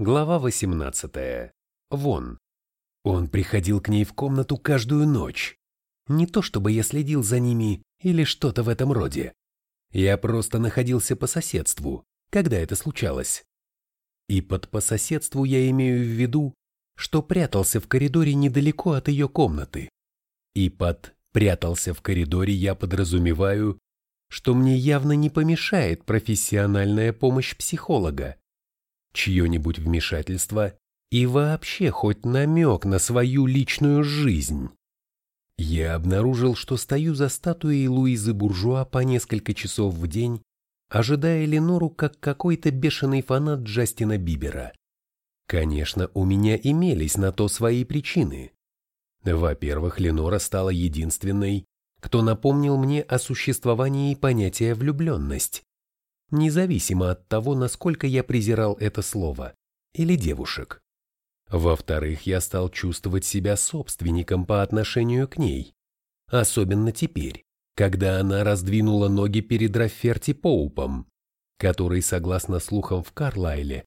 Глава 18. Вон. Он приходил к ней в комнату каждую ночь. Не то чтобы я следил за ними или что-то в этом роде. Я просто находился по соседству, когда это случалось. И под по соседству я имею в виду, что прятался в коридоре недалеко от ее комнаты. И под «прятался в коридоре» я подразумеваю, что мне явно не помешает профессиональная помощь психолога чье-нибудь вмешательство и вообще хоть намек на свою личную жизнь. Я обнаружил, что стою за статуей Луизы Буржуа по несколько часов в день, ожидая Ленору как какой-то бешеный фанат Джастина Бибера. Конечно, у меня имелись на то свои причины. Во-первых, Ленора стала единственной, кто напомнил мне о существовании понятия влюбленность независимо от того, насколько я презирал это слово, или девушек. Во-вторых, я стал чувствовать себя собственником по отношению к ней, особенно теперь, когда она раздвинула ноги перед Рафферти Поупом, который, согласно слухам в Карлайле,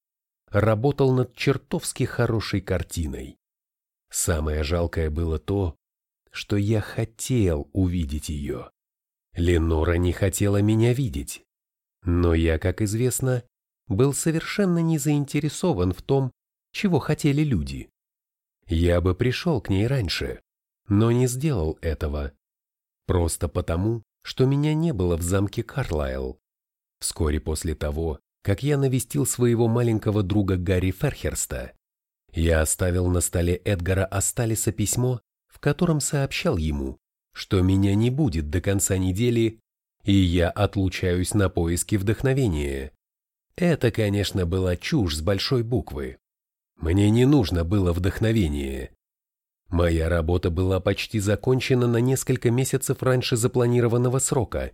работал над чертовски хорошей картиной. Самое жалкое было то, что я хотел увидеть ее. Ленора не хотела меня видеть. Но я, как известно, был совершенно не заинтересован в том, чего хотели люди. Я бы пришел к ней раньше, но не сделал этого. Просто потому, что меня не было в замке Карлайл. Вскоре после того, как я навестил своего маленького друга Гарри Ферхерста, я оставил на столе Эдгара Асталиса письмо, в котором сообщал ему, что меня не будет до конца недели и я отлучаюсь на поиски вдохновения. Это, конечно, была чушь с большой буквы. Мне не нужно было вдохновение. Моя работа была почти закончена на несколько месяцев раньше запланированного срока.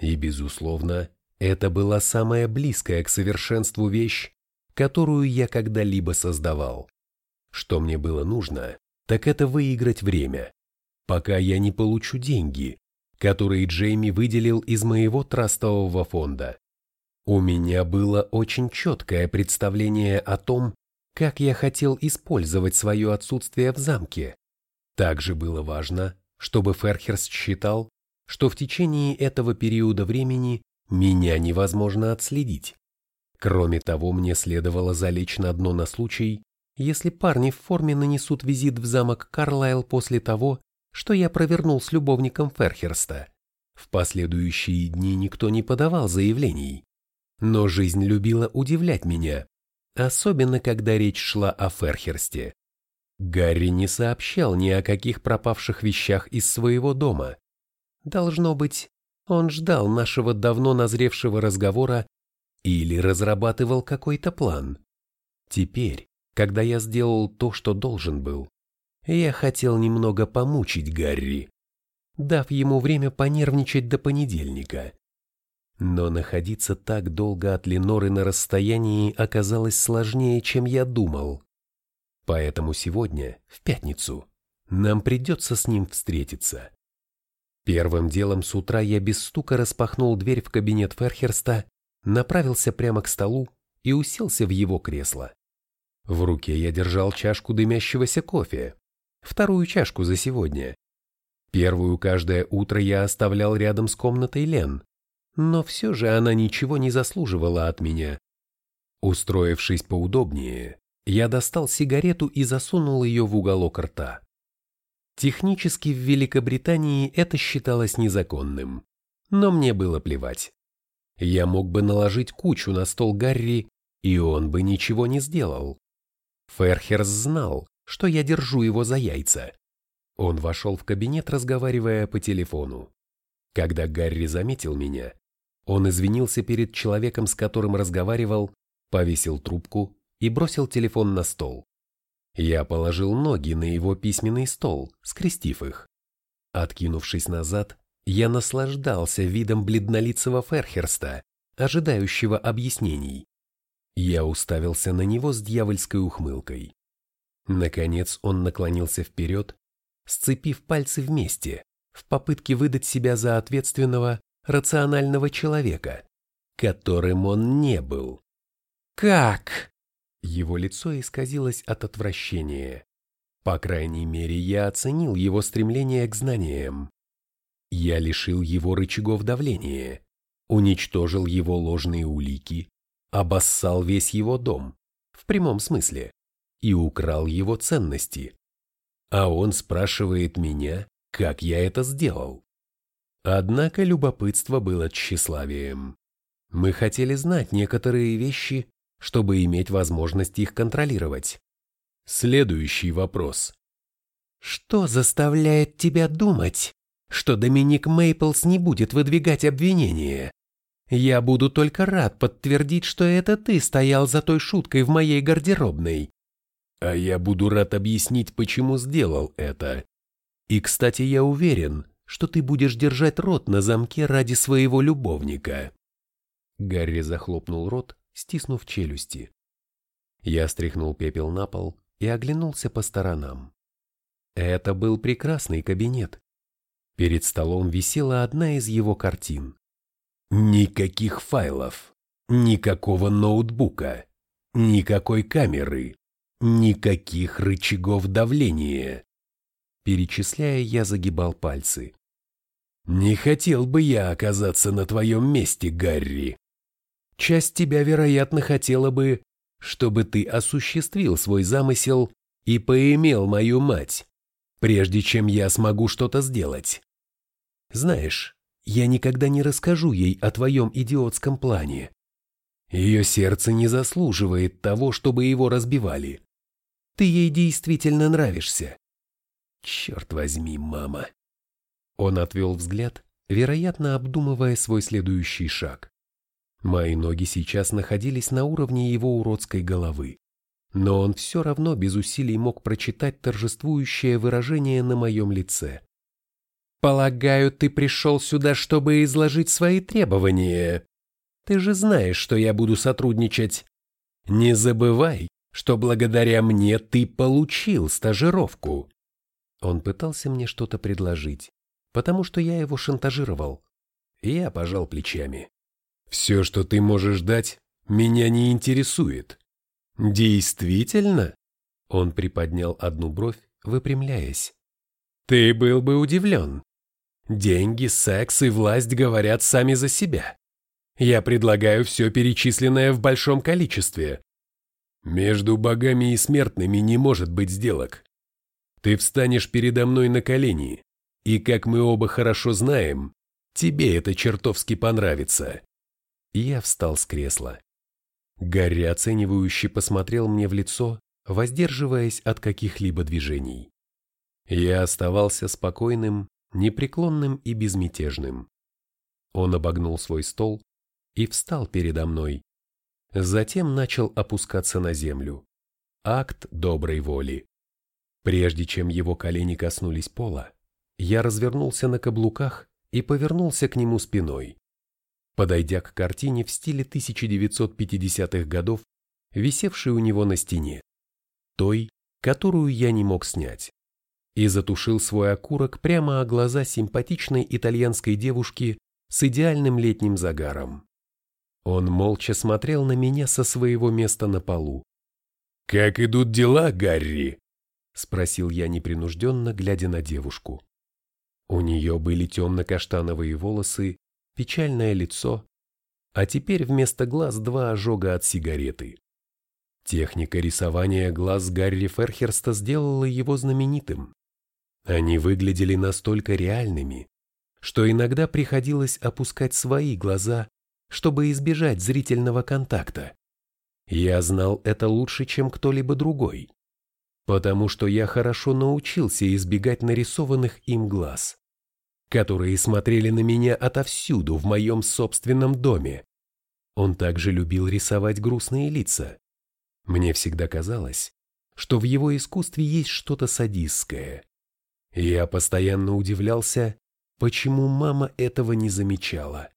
И, безусловно, это была самая близкая к совершенству вещь, которую я когда-либо создавал. Что мне было нужно, так это выиграть время, пока я не получу деньги, которые Джейми выделил из моего трастового фонда. У меня было очень четкое представление о том, как я хотел использовать свое отсутствие в замке. Также было важно, чтобы Ферхерст считал, что в течение этого периода времени меня невозможно отследить. Кроме того, мне следовало залечь на дно на случай, если парни в форме нанесут визит в замок Карлайл после того, что я провернул с любовником Ферхерста. В последующие дни никто не подавал заявлений. Но жизнь любила удивлять меня, особенно когда речь шла о Ферхерсте. Гарри не сообщал ни о каких пропавших вещах из своего дома. Должно быть, он ждал нашего давно назревшего разговора или разрабатывал какой-то план. Теперь, когда я сделал то, что должен был, я хотел немного помучить Гарри, дав ему время понервничать до понедельника. Но находиться так долго от Леноры на расстоянии оказалось сложнее, чем я думал. Поэтому сегодня, в пятницу, нам придется с ним встретиться. Первым делом с утра я без стука распахнул дверь в кабинет Ферхерста, направился прямо к столу и уселся в его кресло. В руке я держал чашку дымящегося кофе, вторую чашку за сегодня. Первую каждое утро я оставлял рядом с комнатой Лен, но все же она ничего не заслуживала от меня. Устроившись поудобнее, я достал сигарету и засунул ее в уголок рта. Технически в Великобритании это считалось незаконным, но мне было плевать. Я мог бы наложить кучу на стол Гарри, и он бы ничего не сделал. Ферхерс знал, что я держу его за яйца. Он вошел в кабинет, разговаривая по телефону. Когда Гарри заметил меня, он извинился перед человеком, с которым разговаривал, повесил трубку и бросил телефон на стол. Я положил ноги на его письменный стол, скрестив их. Откинувшись назад, я наслаждался видом бледнолицего Ферхерста, ожидающего объяснений. Я уставился на него с дьявольской ухмылкой. Наконец он наклонился вперед, сцепив пальцы вместе, в попытке выдать себя за ответственного, рационального человека, которым он не был. «Как?» Его лицо исказилось от отвращения. По крайней мере, я оценил его стремление к знаниям. Я лишил его рычагов давления, уничтожил его ложные улики, обоссал весь его дом, в прямом смысле, и украл его ценности. А он спрашивает меня, как я это сделал. Однако любопытство было тщеславием. Мы хотели знать некоторые вещи, чтобы иметь возможность их контролировать. Следующий вопрос. Что заставляет тебя думать, что Доминик Мейплс не будет выдвигать обвинения? Я буду только рад подтвердить, что это ты стоял за той шуткой в моей гардеробной. А я буду рад объяснить, почему сделал это. И, кстати, я уверен, что ты будешь держать рот на замке ради своего любовника. Гарри захлопнул рот стиснув челюсти. Я стряхнул пепел на пол и оглянулся по сторонам. Это был прекрасный кабинет. Перед столом висела одна из его картин. Никаких файлов, никакого ноутбука, никакой камеры, никаких рычагов давления. Перечисляя, я загибал пальцы. «Не хотел бы я оказаться на твоем месте, Гарри. Часть тебя, вероятно, хотела бы, чтобы ты осуществил свой замысел и поимел мою мать, прежде чем я смогу что-то сделать. Знаешь, я никогда не расскажу ей о твоем идиотском плане. Ее сердце не заслуживает того, чтобы его разбивали. Ты ей действительно нравишься. Черт возьми, мама. Он отвел взгляд, вероятно, обдумывая свой следующий шаг. Мои ноги сейчас находились на уровне его уродской головы, но он все равно без усилий мог прочитать торжествующее выражение на моем лице. «Полагаю, ты пришел сюда, чтобы изложить свои требования. Ты же знаешь, что я буду сотрудничать. Не забывай, что благодаря мне ты получил стажировку». Он пытался мне что-то предложить, потому что я его шантажировал. Я пожал плечами. Все, что ты можешь дать, меня не интересует. Действительно? Он приподнял одну бровь, выпрямляясь. Ты был бы удивлен. Деньги, секс и власть говорят сами за себя. Я предлагаю все перечисленное в большом количестве. Между богами и смертными не может быть сделок. Ты встанешь передо мной на колени, и, как мы оба хорошо знаем, тебе это чертовски понравится я встал с кресла. Гарри оценивающе посмотрел мне в лицо, воздерживаясь от каких-либо движений. Я оставался спокойным, непреклонным и безмятежным. Он обогнул свой стол и встал передо мной. Затем начал опускаться на землю. Акт доброй воли. Прежде чем его колени коснулись пола, я развернулся на каблуках и повернулся к нему спиной подойдя к картине в стиле 1950-х годов, висевшей у него на стене, той, которую я не мог снять, и затушил свой окурок прямо о глаза симпатичной итальянской девушки с идеальным летним загаром. Он молча смотрел на меня со своего места на полу. «Как идут дела, Гарри?» — спросил я непринужденно, глядя на девушку. У нее были темно-каштановые волосы печальное лицо, а теперь вместо глаз два ожога от сигареты. Техника рисования глаз Гарри Ферхерста сделала его знаменитым. Они выглядели настолько реальными, что иногда приходилось опускать свои глаза, чтобы избежать зрительного контакта. Я знал это лучше, чем кто-либо другой, потому что я хорошо научился избегать нарисованных им глаз которые смотрели на меня отовсюду в моем собственном доме. Он также любил рисовать грустные лица. Мне всегда казалось, что в его искусстве есть что-то садистское. Я постоянно удивлялся, почему мама этого не замечала.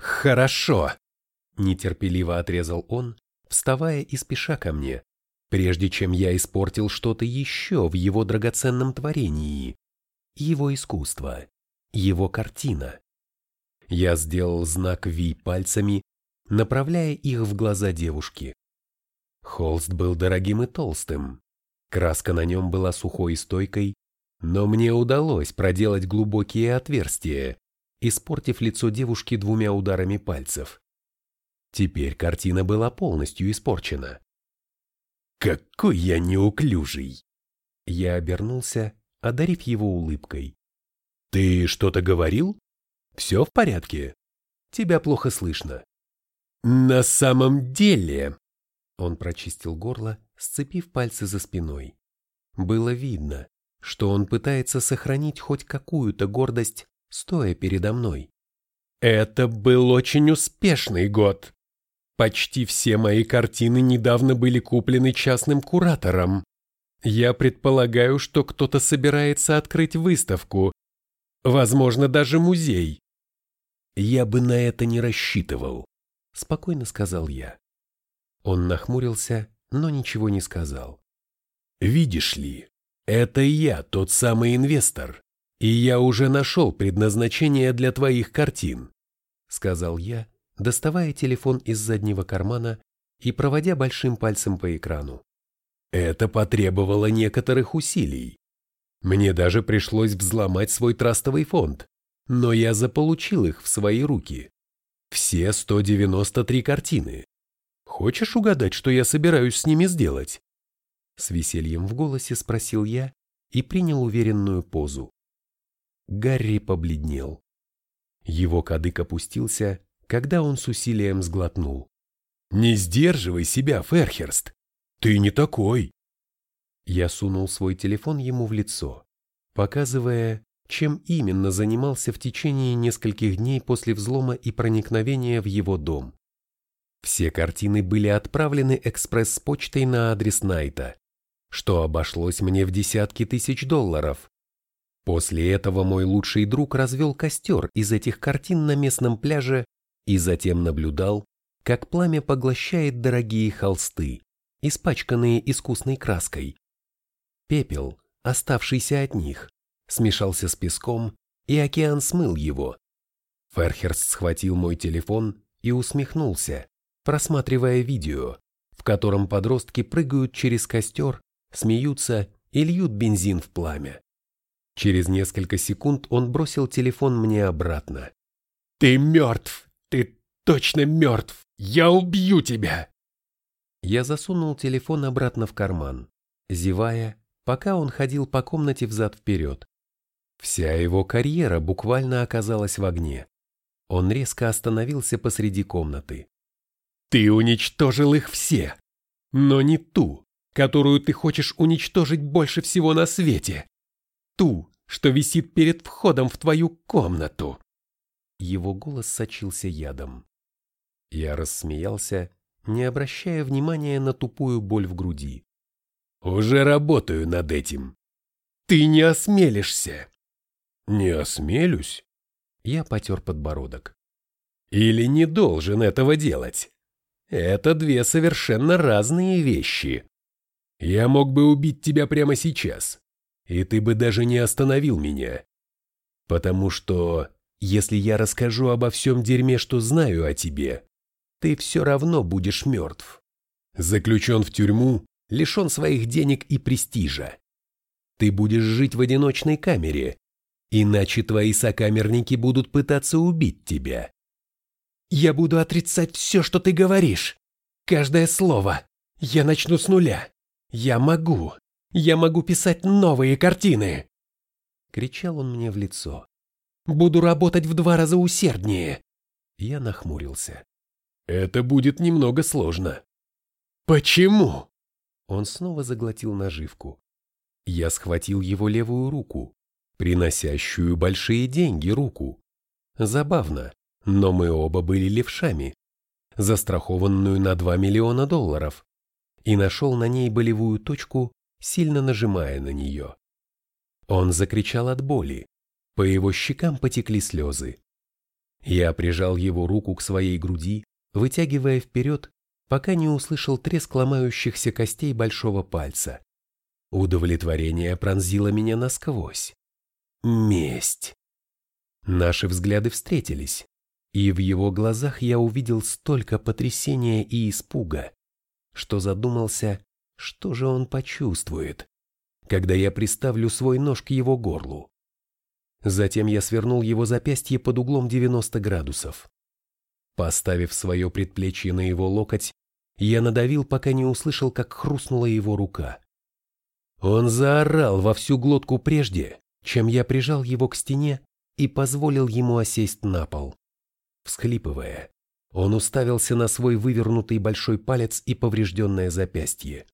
«Хорошо!» – нетерпеливо отрезал он, вставая и спеша ко мне, прежде чем я испортил что-то еще в его драгоценном творении – его искусство его картина. Я сделал знак Ви пальцами, направляя их в глаза девушки. Холст был дорогим и толстым. Краска на нем была сухой и стойкой, но мне удалось проделать глубокие отверстия, испортив лицо девушки двумя ударами пальцев. Теперь картина была полностью испорчена. «Какой я неуклюжий!» Я обернулся, одарив его улыбкой. «Ты что-то говорил? Все в порядке? Тебя плохо слышно». «На самом деле...» Он прочистил горло, сцепив пальцы за спиной. Было видно, что он пытается сохранить хоть какую-то гордость, стоя передо мной. Это был очень успешный год. Почти все мои картины недавно были куплены частным куратором. Я предполагаю, что кто-то собирается открыть выставку, возможно, даже музей. Я бы на это не рассчитывал, спокойно сказал я. Он нахмурился, но ничего не сказал. Видишь ли, это я тот самый инвестор, и я уже нашел предназначение для твоих картин, сказал я, доставая телефон из заднего кармана и проводя большим пальцем по экрану. Это потребовало некоторых усилий. Мне даже пришлось взломать свой трастовый фонд, но я заполучил их в свои руки. Все 193 картины. Хочешь угадать, что я собираюсь с ними сделать? С весельем в голосе спросил я и принял уверенную позу. Гарри побледнел. Его кадык опустился, когда он с усилием сглотнул. «Не сдерживай себя, Ферхерст! Ты не такой!» Я сунул свой телефон ему в лицо, показывая, чем именно занимался в течение нескольких дней после взлома и проникновения в его дом. Все картины были отправлены экспресс-почтой на адрес Найта, что обошлось мне в десятки тысяч долларов. После этого мой лучший друг развел костер из этих картин на местном пляже и затем наблюдал, как пламя поглощает дорогие холсты, испачканные искусной краской. Пепел, оставшийся от них, смешался с песком, и океан смыл его. Ферхерст схватил мой телефон и усмехнулся, просматривая видео, в котором подростки прыгают через костер, смеются и льют бензин в пламя. Через несколько секунд он бросил телефон мне обратно. «Ты мертв! Ты точно мертв! Я убью тебя!» Я засунул телефон обратно в карман, зевая, пока он ходил по комнате взад-вперед. Вся его карьера буквально оказалась в огне. Он резко остановился посреди комнаты. «Ты уничтожил их все, но не ту, которую ты хочешь уничтожить больше всего на свете. Ту, что висит перед входом в твою комнату». Его голос сочился ядом. Я рассмеялся не обращая внимания на тупую боль в груди. «Уже работаю над этим. Ты не осмелишься!» «Не осмелюсь?» Я потер подбородок. «Или не должен этого делать? Это две совершенно разные вещи. Я мог бы убить тебя прямо сейчас, и ты бы даже не остановил меня. Потому что, если я расскажу обо всем дерьме, что знаю о тебе, ты все равно будешь мертв. Заключен в тюрьму, лишен своих денег и престижа. Ты будешь жить в одиночной камере, иначе твои сокамерники будут пытаться убить тебя. Я буду отрицать все, что ты говоришь. Каждое слово. Я начну с нуля. Я могу. Я могу писать новые картины. Кричал он мне в лицо. Буду работать в два раза усерднее. Я нахмурился. Это будет немного сложно. Почему? Он снова заглотил наживку. Я схватил его левую руку, приносящую большие деньги руку. Забавно, но мы оба были левшами, застрахованную на 2 миллиона долларов, и нашел на ней болевую точку, сильно нажимая на нее. Он закричал от боли, по его щекам потекли слезы. Я прижал его руку к своей груди, вытягивая вперед, пока не услышал треск ломающихся костей большого пальца. Удовлетворение пронзило меня насквозь. Месть. Наши взгляды встретились, и в его глазах я увидел столько потрясения и испуга, что задумался, что же он почувствует, когда я приставлю свой нож к его горлу. Затем я свернул его запястье под углом 90 градусов. Поставив свое предплечье на его локоть, я надавил, пока не услышал, как хрустнула его рука. Он заорал во всю глотку прежде, чем я прижал его к стене и позволил ему осесть на пол. Всхлипывая, он уставился на свой вывернутый большой палец и поврежденное запястье.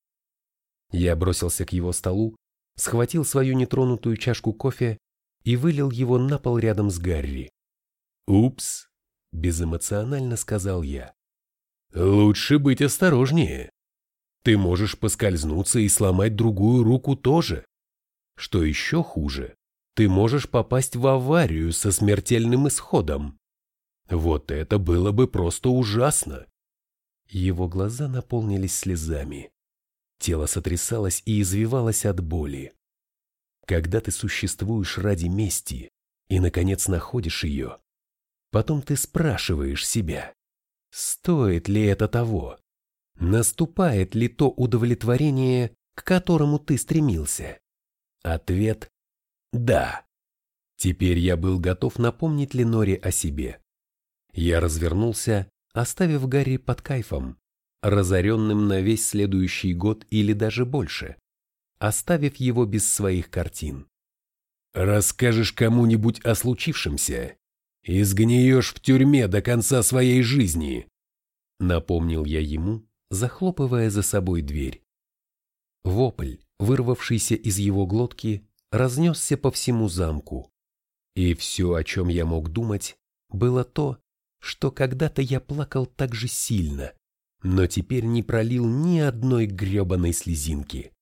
Я бросился к его столу, схватил свою нетронутую чашку кофе и вылил его на пол рядом с Гарри. «Упс!» – безэмоционально сказал я. «Лучше быть осторожнее. Ты можешь поскользнуться и сломать другую руку тоже. Что еще хуже, ты можешь попасть в аварию со смертельным исходом. Вот это было бы просто ужасно. Его глаза наполнились слезами. Тело сотрясалось и извивалось от боли. Когда ты существуешь ради мести и, наконец, находишь ее, потом ты спрашиваешь себя, стоит ли это того? Наступает ли то удовлетворение, к которому ты стремился? Ответ – да. Теперь я был готов напомнить Леноре о себе. Я развернулся, оставив Гарри под кайфом, разоренным на весь следующий год или даже больше, оставив его без своих картин. «Расскажешь кому-нибудь о случившемся и сгниешь в тюрьме до конца своей жизни», напомнил я ему, захлопывая за собой дверь. Вопль, вырвавшийся из его глотки, разнесся по всему замку. И все, о чем я мог думать, было то, что когда-то я плакал так же сильно, но теперь не пролил ни одной гребаной слезинки.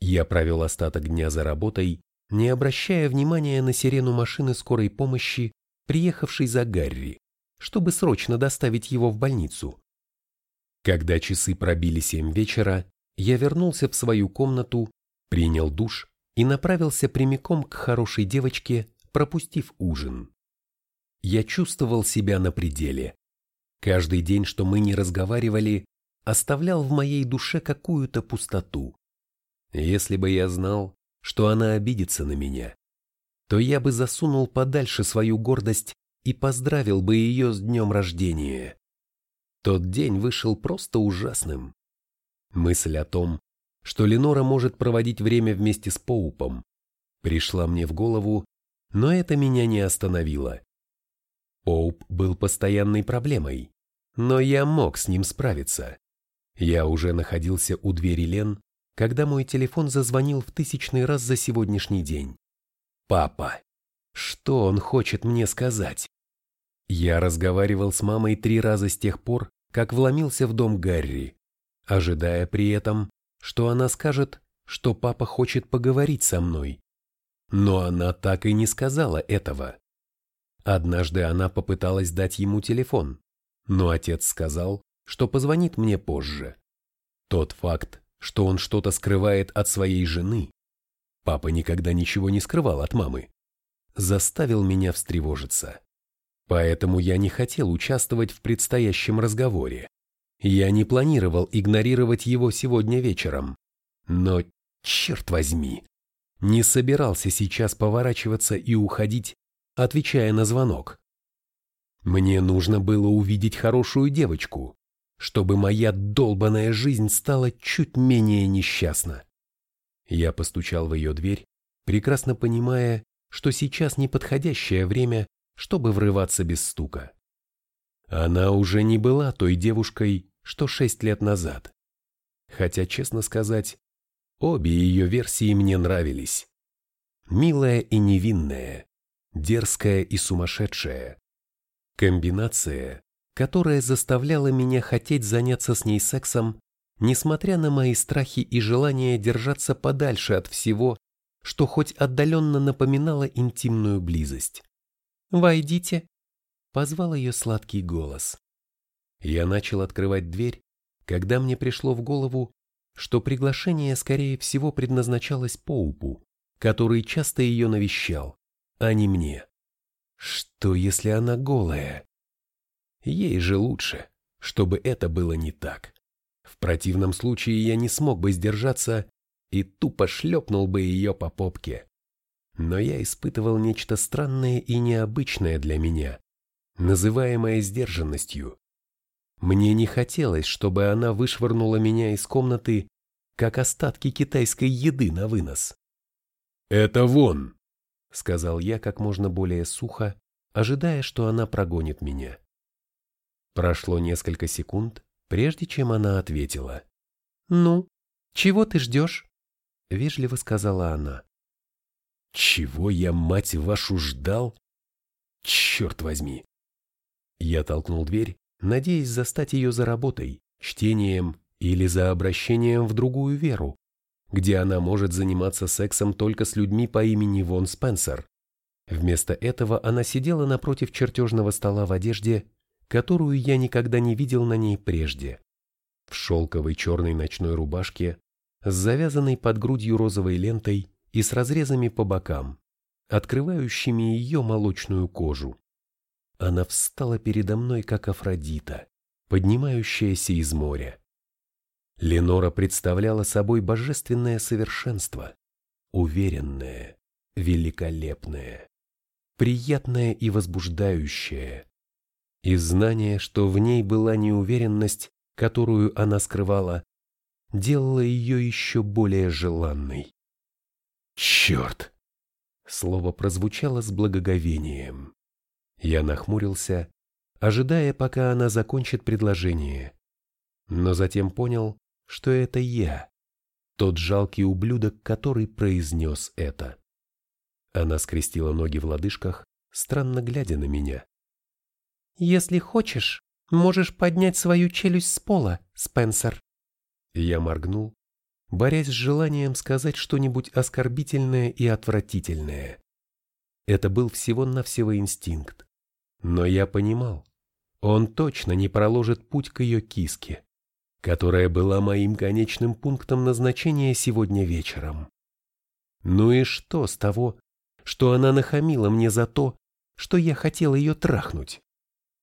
Я провел остаток дня за работой, не обращая внимания на сирену машины скорой помощи, приехавшей за Гарри, чтобы срочно доставить его в больницу. Когда часы пробили семь вечера, я вернулся в свою комнату, принял душ и направился прямиком к хорошей девочке, пропустив ужин. Я чувствовал себя на пределе. Каждый день, что мы не разговаривали, оставлял в моей душе какую-то пустоту. Если бы я знал, что она обидится на меня, то я бы засунул подальше свою гордость и поздравил бы ее с днем рождения. Тот день вышел просто ужасным. Мысль о том, что Ленора может проводить время вместе с Поупом, пришла мне в голову, но это меня не остановило. Поуп был постоянной проблемой, но я мог с ним справиться. Я уже находился у двери Лен, когда мой телефон зазвонил в тысячный раз за сегодняшний день. Папа, что он хочет мне сказать? Я разговаривал с мамой три раза с тех пор, как вломился в дом Гарри, ожидая при этом, что она скажет, что папа хочет поговорить со мной. Но она так и не сказала этого. Однажды она попыталась дать ему телефон, но отец сказал, что позвонит мне позже. Тот факт, что он что-то скрывает от своей жены, папа никогда ничего не скрывал от мамы, заставил меня встревожиться. Поэтому я не хотел участвовать в предстоящем разговоре. Я не планировал игнорировать его сегодня вечером. Но, черт возьми, не собирался сейчас поворачиваться и уходить, отвечая на звонок. Мне нужно было увидеть хорошую девочку, чтобы моя долбаная жизнь стала чуть менее несчастна. Я постучал в ее дверь, прекрасно понимая, что сейчас неподходящее время чтобы врываться без стука. Она уже не была той девушкой, что шесть лет назад. Хотя, честно сказать, обе ее версии мне нравились. Милая и невинная, дерзкая и сумасшедшая. Комбинация, которая заставляла меня хотеть заняться с ней сексом, несмотря на мои страхи и желание держаться подальше от всего, что хоть отдаленно напоминало интимную близость. «Войдите!» — позвал ее сладкий голос. Я начал открывать дверь, когда мне пришло в голову, что приглашение, скорее всего, предназначалось Поупу, который часто ее навещал, а не мне. Что, если она голая? Ей же лучше, чтобы это было не так. В противном случае я не смог бы сдержаться и тупо шлепнул бы ее по попке. Но я испытывал нечто странное и необычное для меня, называемое сдержанностью. Мне не хотелось, чтобы она вышвырнула меня из комнаты, как остатки китайской еды на вынос. «Это вон!» — сказал я как можно более сухо, ожидая, что она прогонит меня. Прошло несколько секунд, прежде чем она ответила. «Ну, чего ты ждешь?» — вежливо сказала она. «Чего я, мать вашу, ждал? Черт возьми!» Я толкнул дверь, надеясь застать ее за работой, чтением или за обращением в другую веру, где она может заниматься сексом только с людьми по имени Вон Спенсер. Вместо этого она сидела напротив чертежного стола в одежде, которую я никогда не видел на ней прежде. В шелковой черной ночной рубашке, с завязанной под грудью розовой лентой и с разрезами по бокам, открывающими ее молочную кожу. Она встала передо мной, как Афродита, поднимающаяся из моря. Ленора представляла собой божественное совершенство, уверенное, великолепное, приятное и возбуждающее. И знание, что в ней была неуверенность, которую она скрывала, делало ее еще более желанной. «Черт!» Слово прозвучало с благоговением. Я нахмурился, ожидая, пока она закончит предложение. Но затем понял, что это я, тот жалкий ублюдок, который произнес это. Она скрестила ноги в лодыжках, странно глядя на меня. «Если хочешь, можешь поднять свою челюсть с пола, Спенсер». Я моргнул, борясь с желанием сказать что-нибудь оскорбительное и отвратительное. Это был всего-навсего инстинкт. Но я понимал, он точно не проложит путь к ее киске, которая была моим конечным пунктом назначения сегодня вечером. Ну и что с того, что она нахамила мне за то, что я хотел ее трахнуть?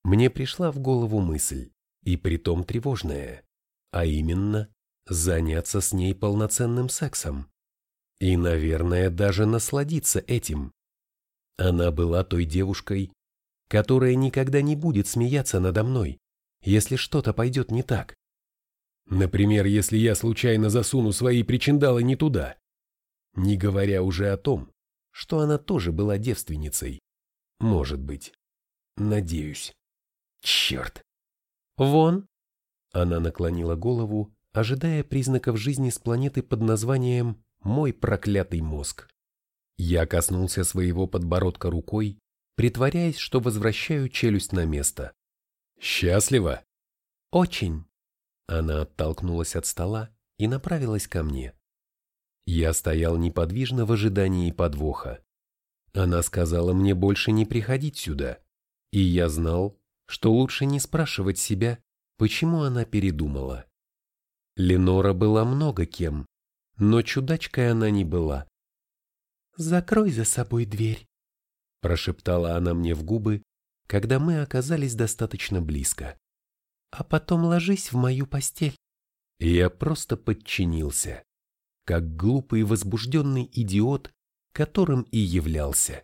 Мне пришла в голову мысль, и притом тревожная, а именно заняться с ней полноценным сексом. И, наверное, даже насладиться этим. Она была той девушкой, которая никогда не будет смеяться надо мной, если что-то пойдет не так. Например, если я случайно засуну свои причиндалы не туда. Не говоря уже о том, что она тоже была девственницей. Может быть. Надеюсь. Черт. Вон. Она наклонила голову, ожидая признаков жизни с планеты под названием «Мой проклятый мозг». Я коснулся своего подбородка рукой, притворяясь, что возвращаю челюсть на место. «Счастлива?» «Очень». Она оттолкнулась от стола и направилась ко мне. Я стоял неподвижно в ожидании подвоха. Она сказала мне больше не приходить сюда, и я знал, что лучше не спрашивать себя, почему она передумала. Ленора была много кем, но чудачкой она не была. «Закрой за собой дверь», – прошептала она мне в губы, когда мы оказались достаточно близко. «А потом ложись в мою постель». Я просто подчинился, как глупый возбужденный идиот, которым и являлся.